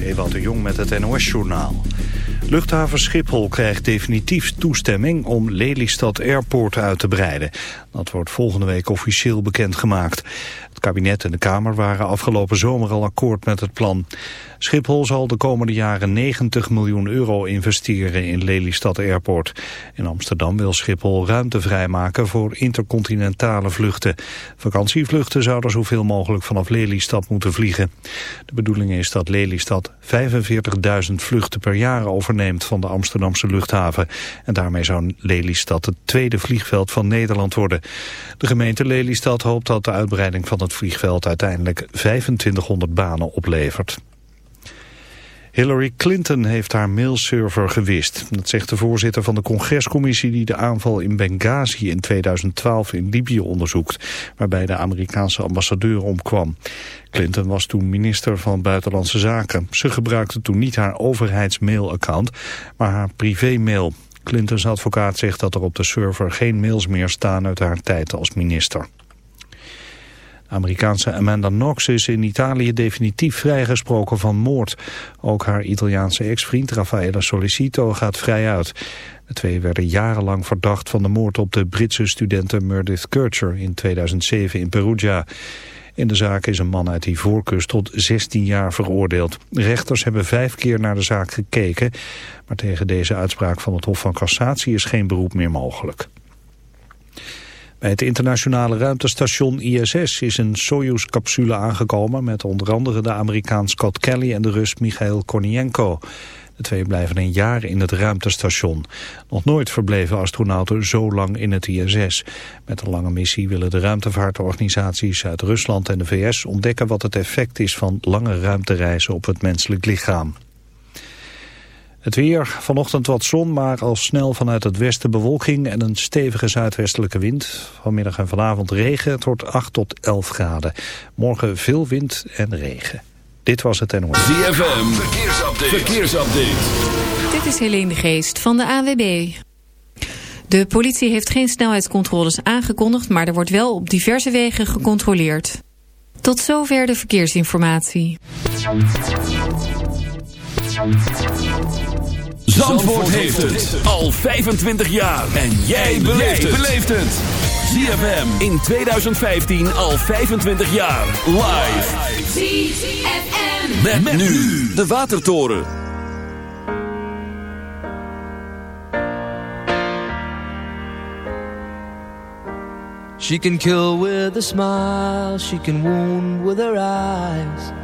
Ewout de Jong met het NOS-journaal. Luchthaven Schiphol krijgt definitief toestemming om Lelystad Airport uit te breiden. Dat wordt volgende week officieel bekendgemaakt. Het kabinet en de Kamer waren afgelopen zomer al akkoord met het plan. Schiphol zal de komende jaren 90 miljoen euro investeren in Lelystad Airport. In Amsterdam wil Schiphol ruimte vrijmaken voor intercontinentale vluchten. Vakantievluchten zouden zoveel mogelijk vanaf Lelystad moeten vliegen. De bedoeling is dat Lelystad 45.000 vluchten per jaar overneemt van de Amsterdamse luchthaven. En daarmee zou Lelystad het tweede vliegveld van Nederland worden. De gemeente Lelystad hoopt dat de uitbreiding van het vliegveld uiteindelijk 2500 banen oplevert. Hillary Clinton heeft haar mailserver gewist. Dat zegt de voorzitter van de congrescommissie die de aanval in Benghazi in 2012 in Libië onderzoekt, waarbij de Amerikaanse ambassadeur omkwam. Clinton was toen minister van Buitenlandse Zaken. Ze gebruikte toen niet haar overheidsmailaccount, maar haar privémail. Clintons advocaat zegt dat er op de server geen mails meer staan uit haar tijd als minister. Amerikaanse Amanda Knox is in Italië definitief vrijgesproken van moord. Ook haar Italiaanse ex-vriend Raffaella Solicito gaat vrij uit. De twee werden jarenlang verdacht van de moord op de Britse studenten Meredith Kircher in 2007 in Perugia. In de zaak is een man uit die voorkust tot 16 jaar veroordeeld. Rechters hebben vijf keer naar de zaak gekeken, maar tegen deze uitspraak van het Hof van Cassatie is geen beroep meer mogelijk. Bij het internationale ruimtestation ISS is een Soyuz-capsule aangekomen... met onder andere de Amerikaan Scott Kelly en de Rus Michail Kornienko. De twee blijven een jaar in het ruimtestation. Nog nooit verbleven astronauten zo lang in het ISS. Met een lange missie willen de ruimtevaartorganisaties uit Rusland en de VS... ontdekken wat het effect is van lange ruimtereizen op het menselijk lichaam. Het weer, vanochtend wat zon, maar al snel vanuit het westen bewolking en een stevige zuidwestelijke wind. Vanmiddag en vanavond regen, het wordt 8 tot 11 graden. Morgen veel wind en regen. Dit was het NOS. ZFM, verkeersupdate. verkeersupdate. Dit is Helene de Geest van de AWB. De politie heeft geen snelheidscontroles aangekondigd, maar er wordt wel op diverse wegen gecontroleerd. Tot zover de verkeersinformatie. Zandvoort, heeft het. al 25 jaar. En jij beleeft het. ZFM in 2015 al 25 jaar. Live. ZFM. Met, met nu de Watertoren. She can kill with a smile. She can wound with her eyes.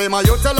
claim my you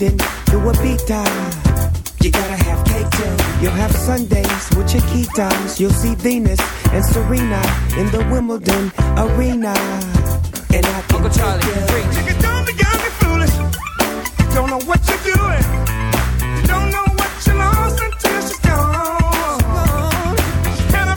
From London to Ibiza? You gotta have cake too. You'll have Sundays with your key times. You'll see Venus and Serena in the Wimbledon arena. And I can Uncle Charlie, take ya- preach. You don't be young and foolish. You don't know what you're doing. You don't know what you lost until she's gone. She had a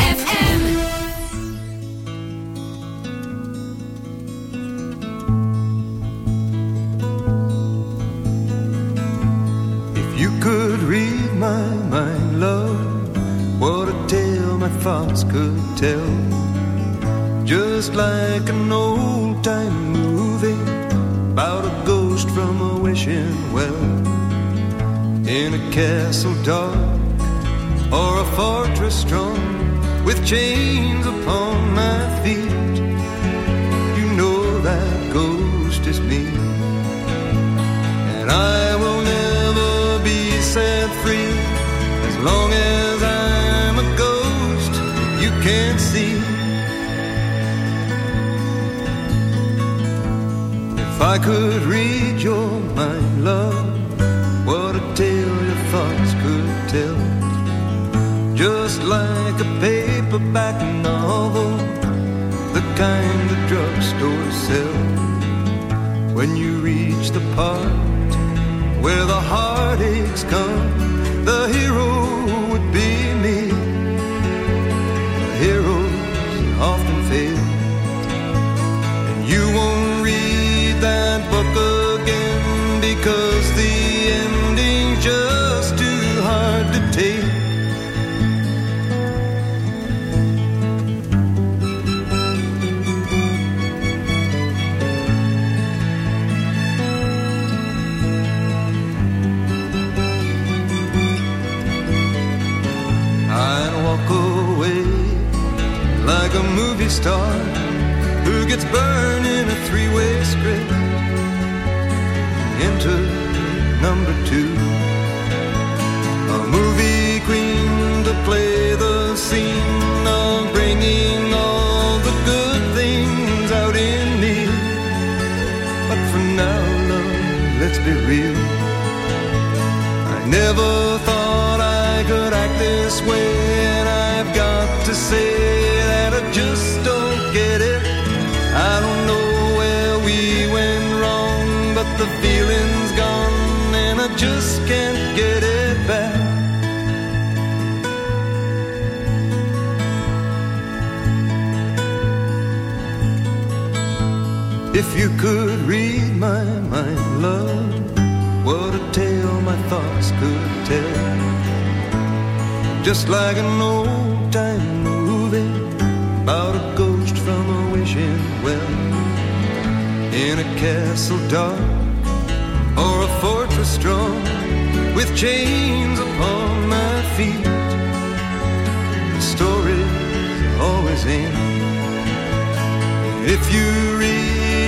Strong with chains. feel. It's burning a three-way script into number two. A movie queen to play the scene of bringing all the good things out in me. But for now, love, let's be real. I never thought I could act this way, and I've got to say you could read my mind, love, what a tale my thoughts could tell. Just like an old time movie about a ghost from a wishing well in a castle dark or a fortress strong with chains upon my feet. The stories always in. if you read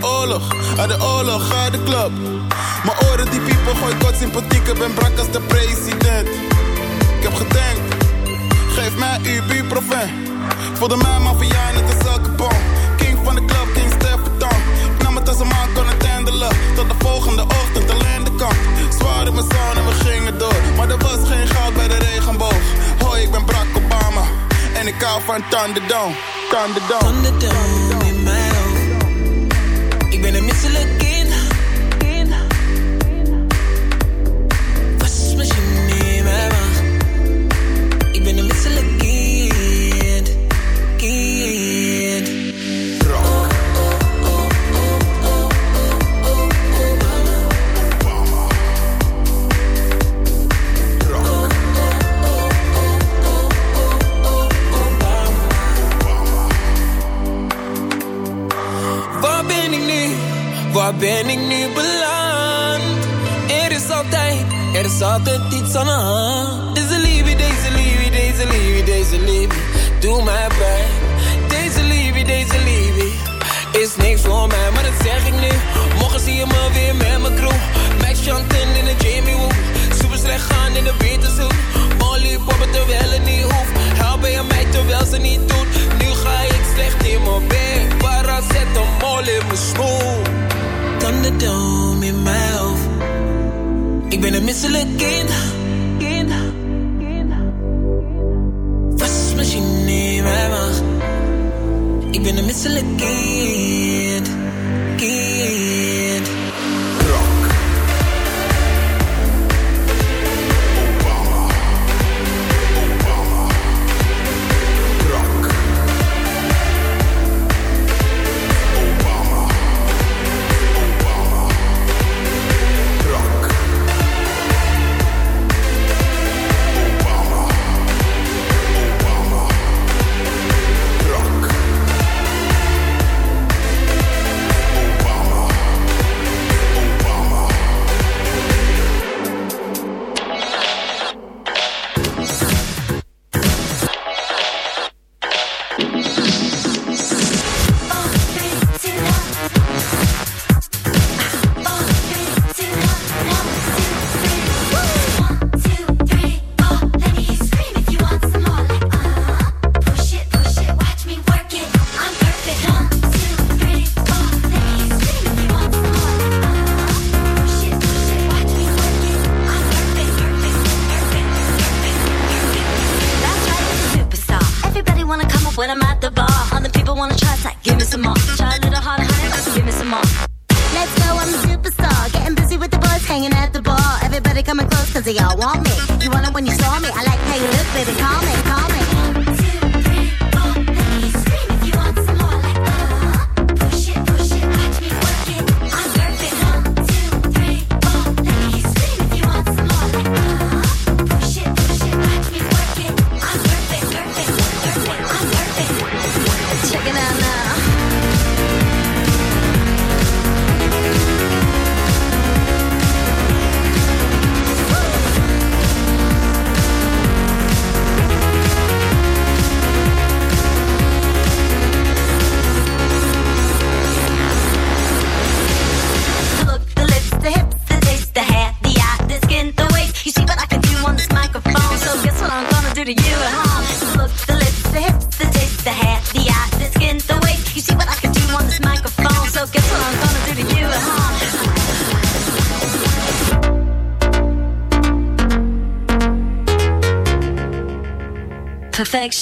de oorlog, uit de oorlog, uit de club. Mijn oren die piepen, gooi kort sympathiek, ik ben brak als de president. Ik heb gedenkt, geef mij uw buurproven. Voelde mij mafia net als elke bom. King van de club, King Stefan. Ik nam het als een man kon het handelen. Tot de volgende ochtend alleen de kant. Zwaar in mijn zon en we gingen door. Maar er was geen goud bij de regenboog. Hoi, ik ben Barack Obama. En ik hou van Thunderdome, Thunderdome. Thunderdome.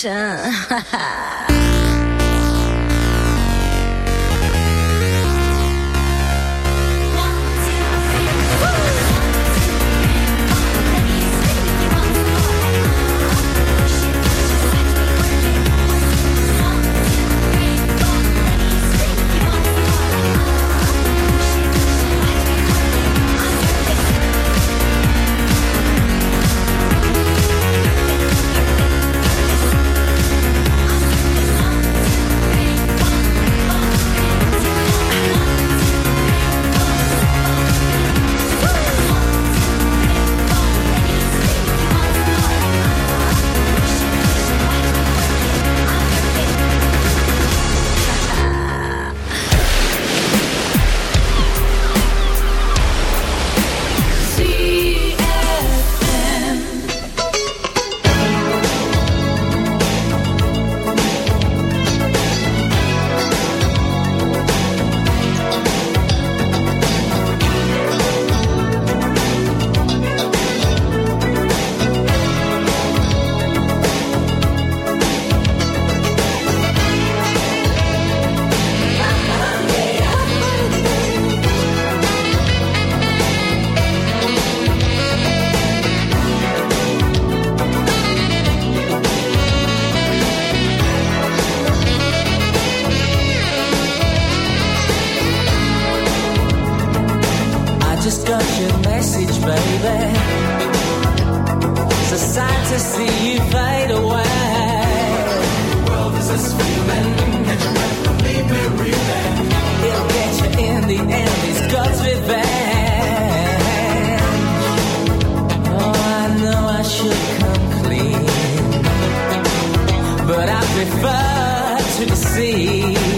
神。哈 哈 prefer to the Everything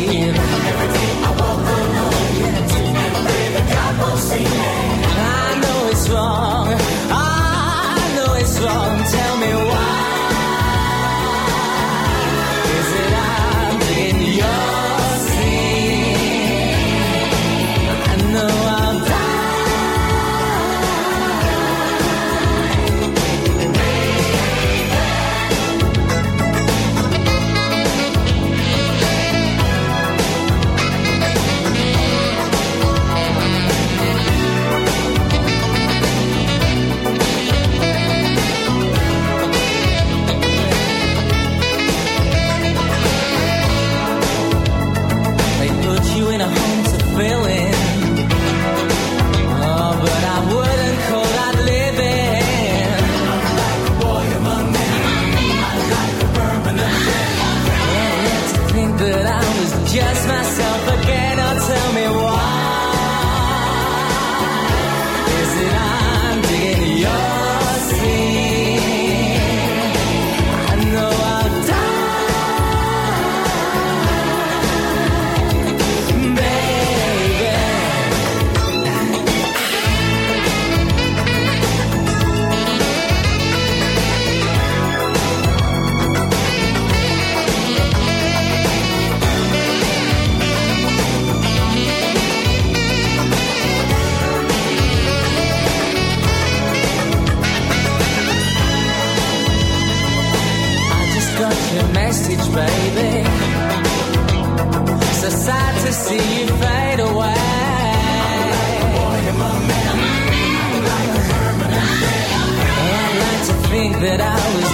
that I was